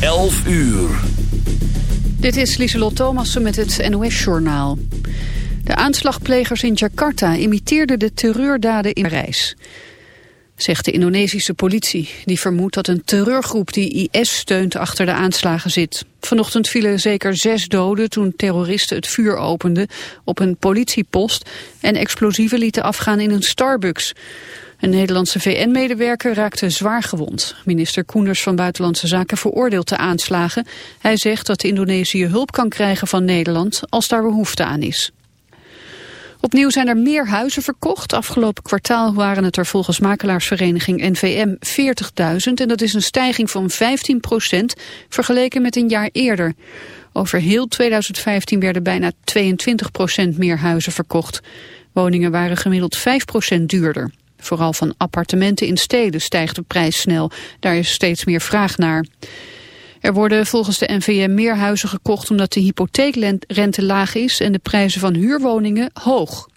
11 uur. Dit is Lieselot Thomassen met het NOS-journaal. De aanslagplegers in Jakarta imiteerden de terreurdaden in Parijs. Zegt de Indonesische politie, die vermoedt dat een terreurgroep die IS steunt achter de aanslagen zit. Vanochtend vielen zeker zes doden toen terroristen het vuur openden op een politiepost en explosieven lieten afgaan in een Starbucks. Een Nederlandse VN-medewerker raakte zwaar gewond. Minister Koenders van Buitenlandse Zaken veroordeelt de aanslagen. Hij zegt dat Indonesië hulp kan krijgen van Nederland als daar behoefte aan is. Opnieuw zijn er meer huizen verkocht. Afgelopen kwartaal waren het er volgens makelaarsvereniging NVM 40.000 en dat is een stijging van 15% vergeleken met een jaar eerder. Over heel 2015 werden bijna 22% meer huizen verkocht. Woningen waren gemiddeld 5% duurder. Vooral van appartementen in steden stijgt de prijs snel. Daar is steeds meer vraag naar. Er worden volgens de NVM meer huizen gekocht omdat de hypotheekrente laag is en de prijzen van huurwoningen hoog.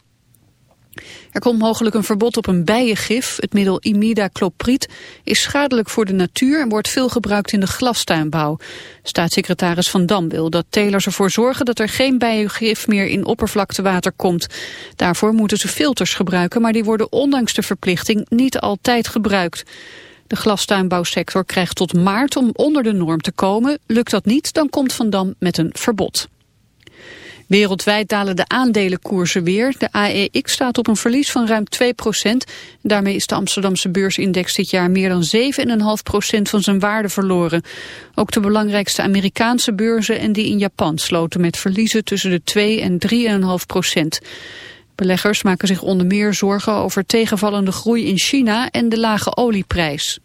Er komt mogelijk een verbod op een bijengif. Het middel imidacloprid is schadelijk voor de natuur en wordt veel gebruikt in de glastuinbouw. Staatssecretaris Van Dam wil dat telers ervoor zorgen dat er geen bijengif meer in oppervlaktewater komt. Daarvoor moeten ze filters gebruiken, maar die worden ondanks de verplichting niet altijd gebruikt. De glastuinbouwsector krijgt tot maart om onder de norm te komen. Lukt dat niet, dan komt Van Dam met een verbod. Wereldwijd dalen de aandelenkoersen weer. De AEX staat op een verlies van ruim 2 procent. Daarmee is de Amsterdamse beursindex dit jaar meer dan 7,5 procent van zijn waarde verloren. Ook de belangrijkste Amerikaanse beurzen en die in Japan sloten met verliezen tussen de 2 en 3,5 procent. Beleggers maken zich onder meer zorgen over tegenvallende groei in China en de lage olieprijs.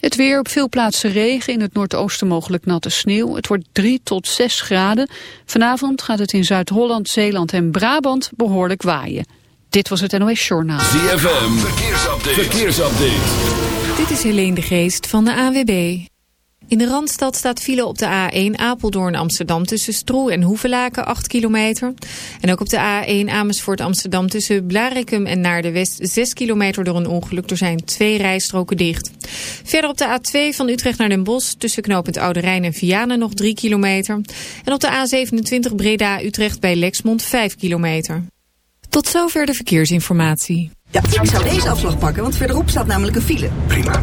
Het weer op veel plaatsen regen, in het noordoosten mogelijk natte sneeuw. Het wordt 3 tot 6 graden. Vanavond gaat het in Zuid-Holland, Zeeland en Brabant behoorlijk waaien. Dit was het NOS Journaal. ZFM, verkeersupdate. verkeersupdate. Dit is Helene de Geest van de AWB. In de Randstad staat file op de A1 Apeldoorn Amsterdam tussen Stroe en Hoevelaken 8 kilometer. En ook op de A1 Amersfoort Amsterdam tussen Blarikum en naar de West 6 kilometer door een ongeluk. Er zijn twee rijstroken dicht. Verder op de A2 van Utrecht naar Den Bosch tussen knooppunt Oude Rijn en Vianen nog 3 kilometer. En op de A27 Breda Utrecht bij Lexmond 5 kilometer. Tot zover de verkeersinformatie. Ja, ik zou deze afslag pakken, want verderop staat namelijk een file. Prima.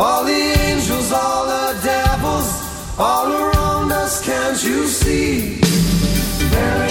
All the angels, all the devils, all around us, can't you see? There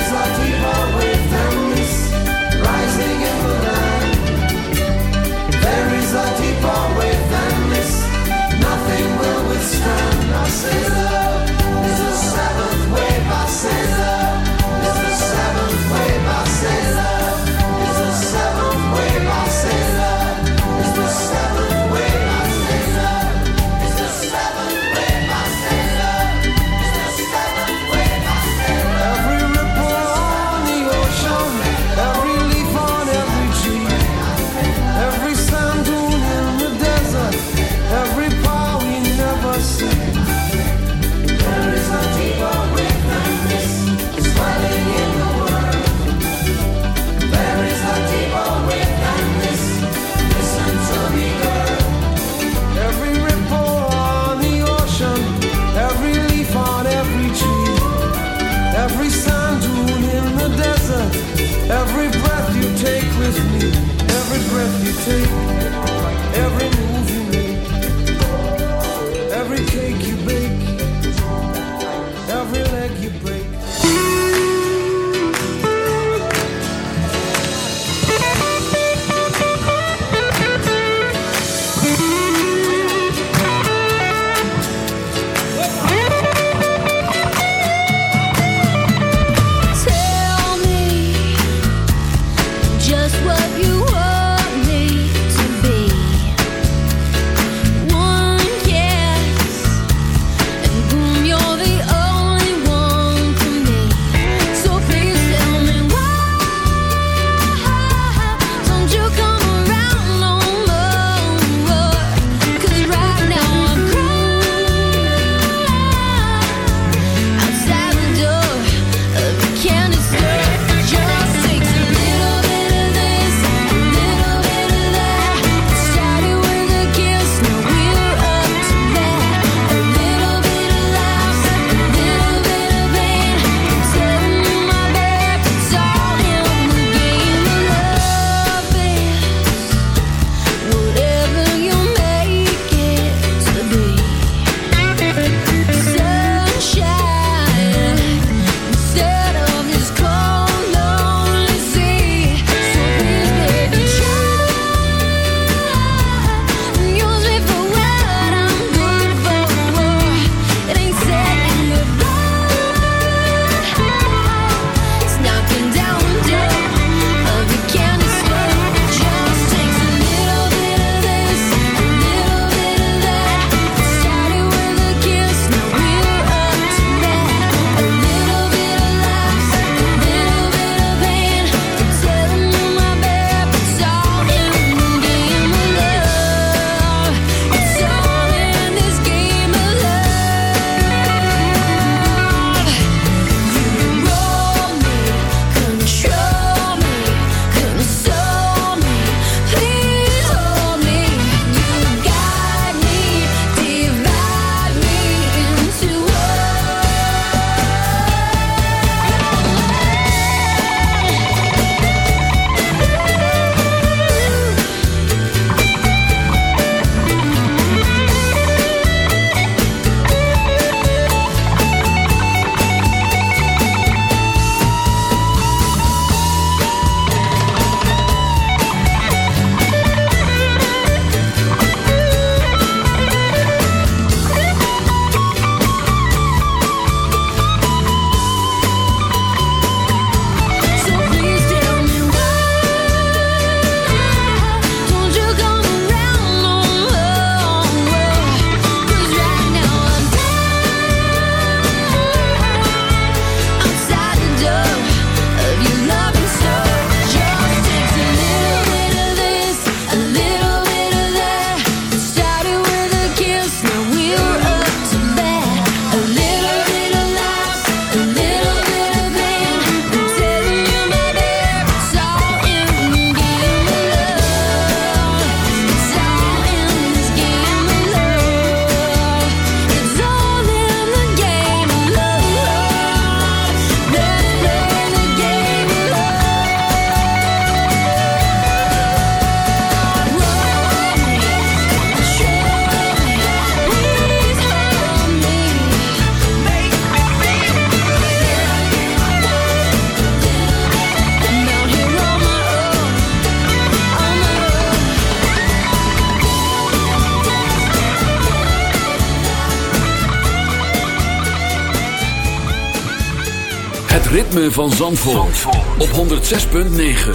ritme van Zandvoort, op 106.9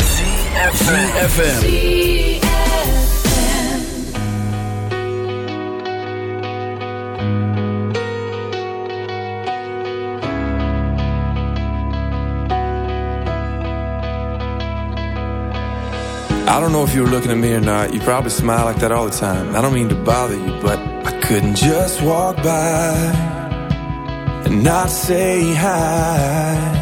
FM. I don't know if you were looking at me or not. You probably smile like that all the time. I don't mean to bother you, but I couldn't just walk by and not say hi.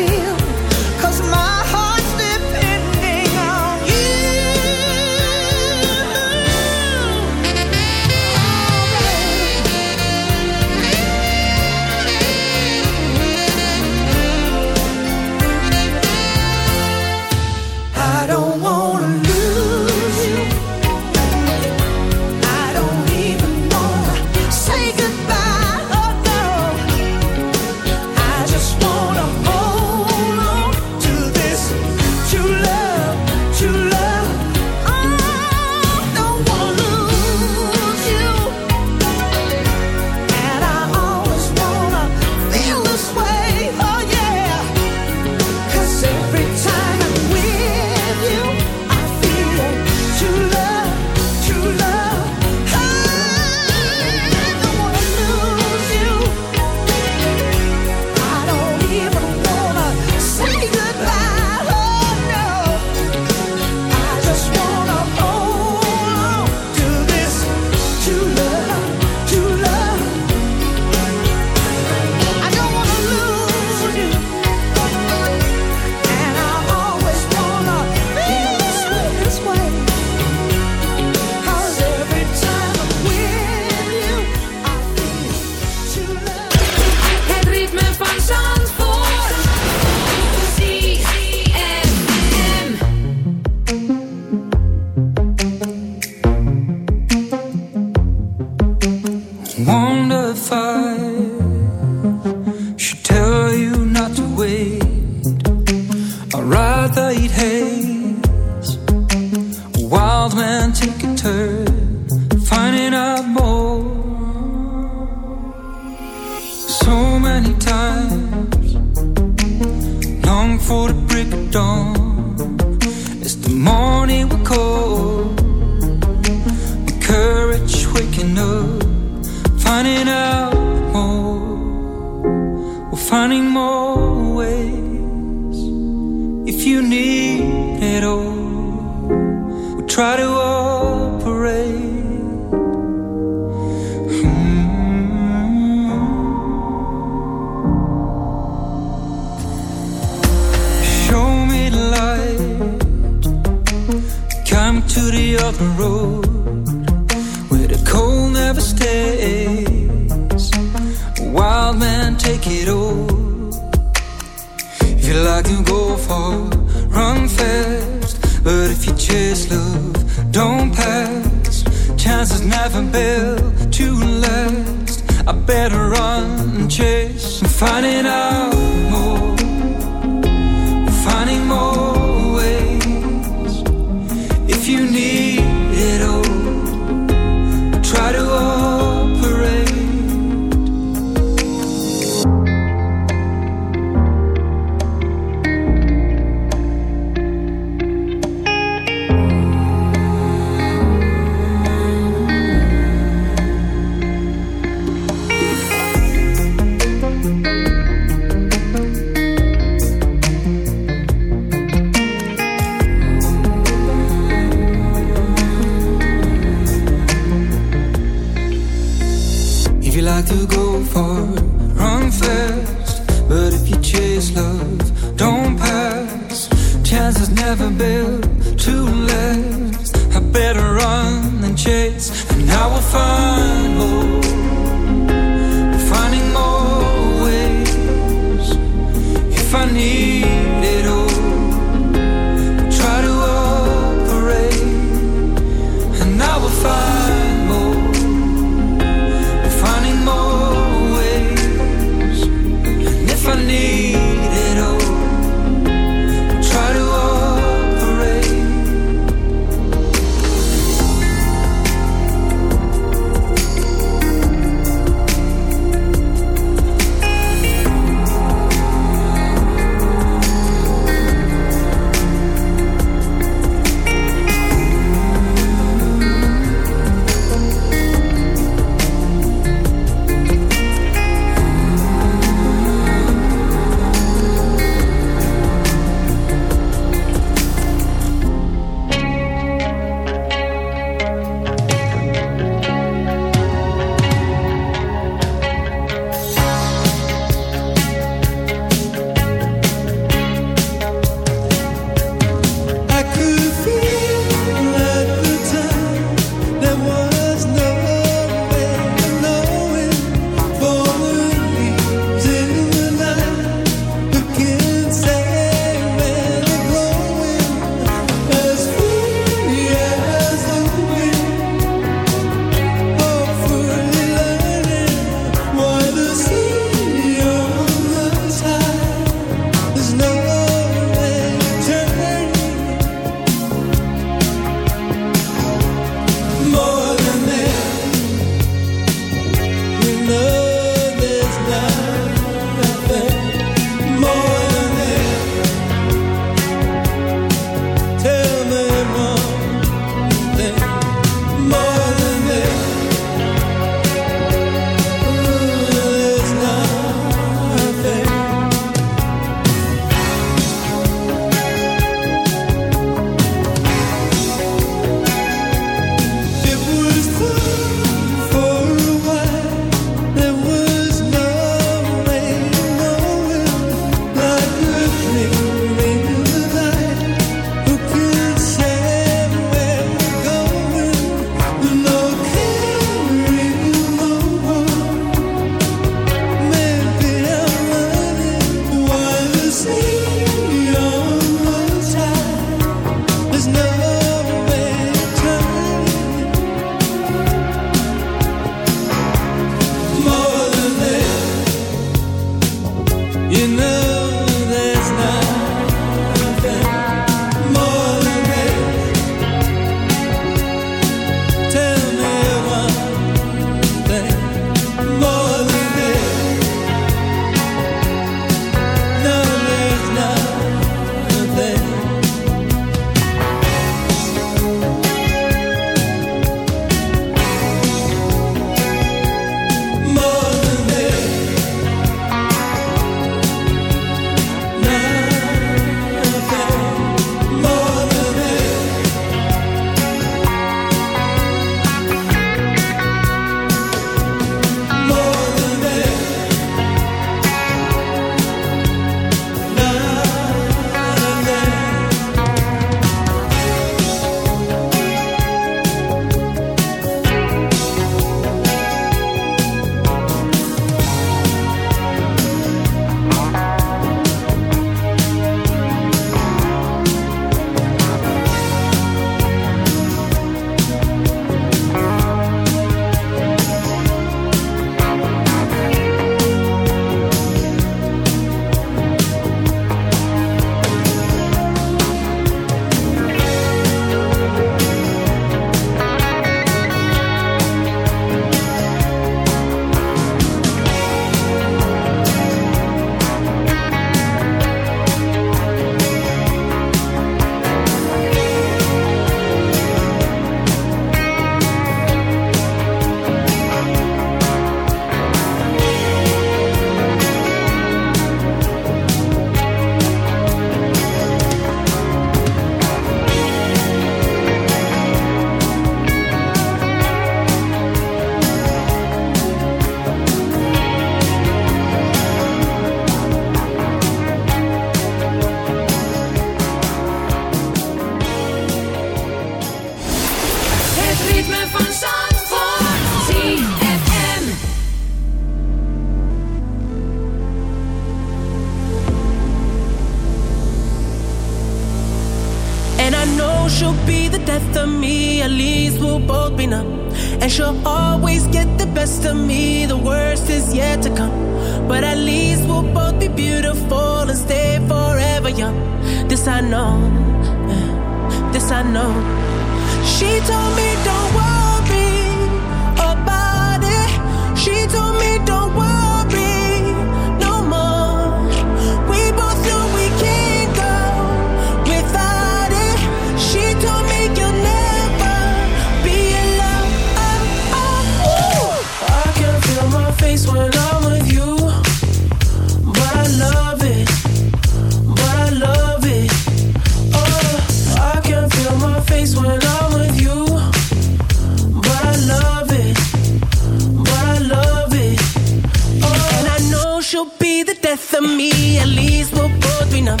she'll be the death of me. At least we'll both be numb.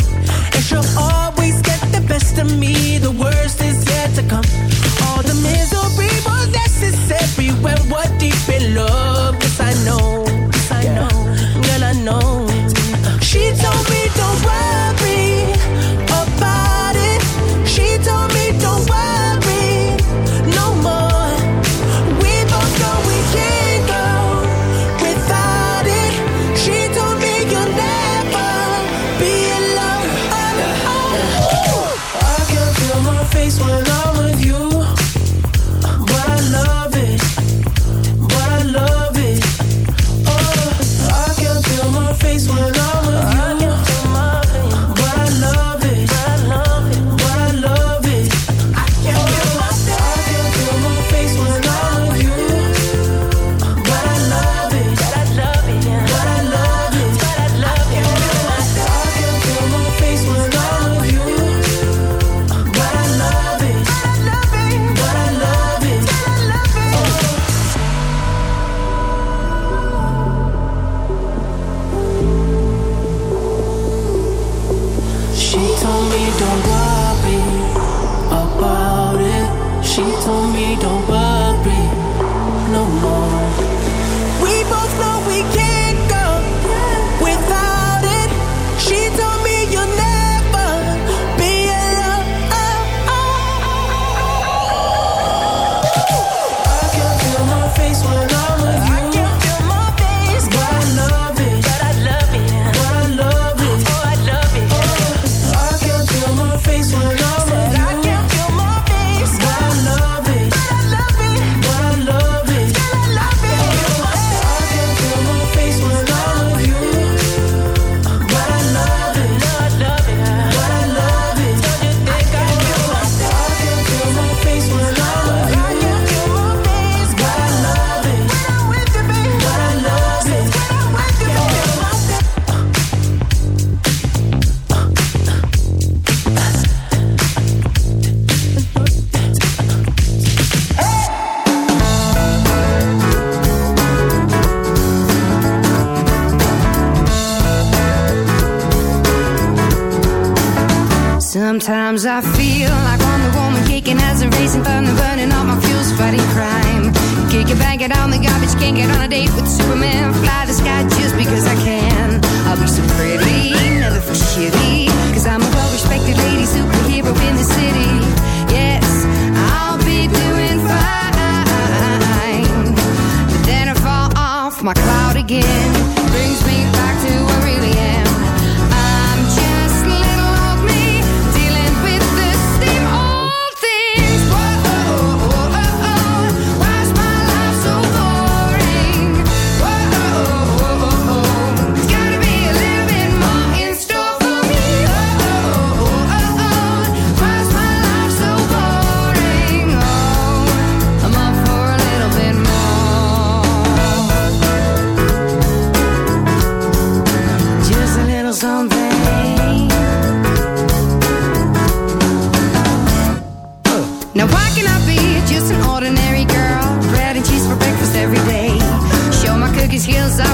And she'll always get the best of me. The worst is yet to come. All the misery was necessary when we're deep in love. Yes, I know. Yes, I know. Girl, I know Sometimes I feel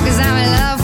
cause I'm in love